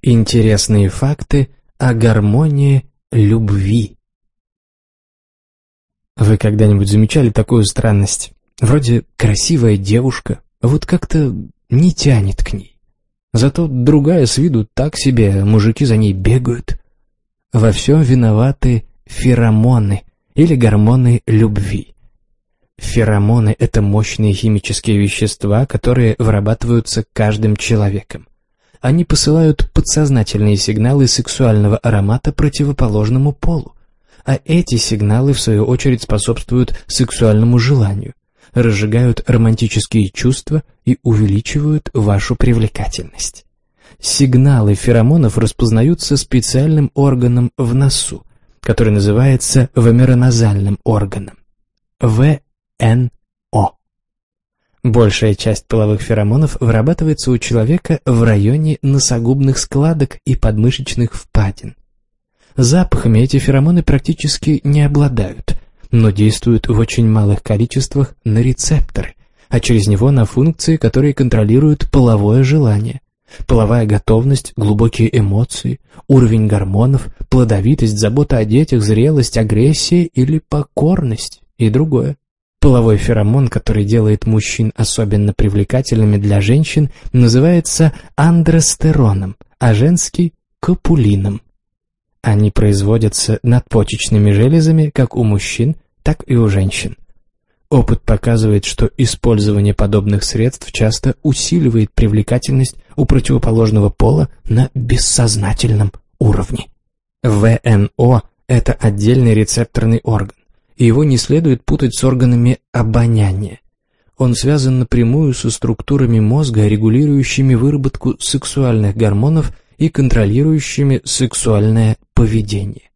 Интересные факты о гармонии любви. Вы когда-нибудь замечали такую странность? Вроде красивая девушка, вот как-то не тянет к ней. Зато другая с виду так себе, мужики за ней бегают. Во всем виноваты феромоны или гормоны любви. Феромоны – это мощные химические вещества, которые вырабатываются каждым человеком. Они посылают подсознательные сигналы сексуального аромата противоположному полу, а эти сигналы, в свою очередь, способствуют сексуальному желанию, разжигают романтические чувства и увеличивают вашу привлекательность. Сигналы феромонов распознаются специальным органом в носу, который называется вомероназальным органом. ВНО. Большая часть половых феромонов вырабатывается у человека в районе носогубных складок и подмышечных впадин. Запахами эти феромоны практически не обладают, но действуют в очень малых количествах на рецепторы, а через него на функции, которые контролируют половое желание, половая готовность, глубокие эмоции, уровень гормонов, плодовитость, забота о детях, зрелость, агрессия или покорность и другое. Половой феромон, который делает мужчин особенно привлекательными для женщин, называется андростероном, а женский – копулином. Они производятся надпочечными железами как у мужчин, так и у женщин. Опыт показывает, что использование подобных средств часто усиливает привлекательность у противоположного пола на бессознательном уровне. ВНО – это отдельный рецепторный орган его не следует путать с органами обоняния. Он связан напрямую со структурами мозга, регулирующими выработку сексуальных гормонов и контролирующими сексуальное поведение.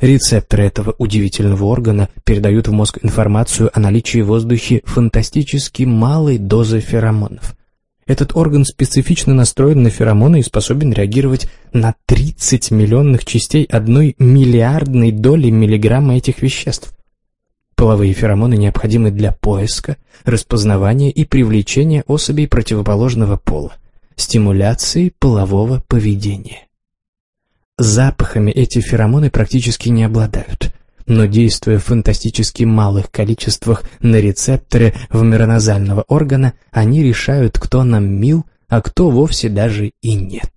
Рецепторы этого удивительного органа передают в мозг информацию о наличии в воздухе фантастически малой дозы феромонов. Этот орган специфично настроен на феромоны и способен реагировать на 30 миллионных частей одной миллиардной доли миллиграмма этих веществ. Половые феромоны необходимы для поиска, распознавания и привлечения особей противоположного пола, стимуляции полового поведения. Запахами эти феромоны практически не обладают – но действуя в фантастически малых количествах на рецепторы вомероназального органа, они решают, кто нам мил, а кто вовсе даже и нет.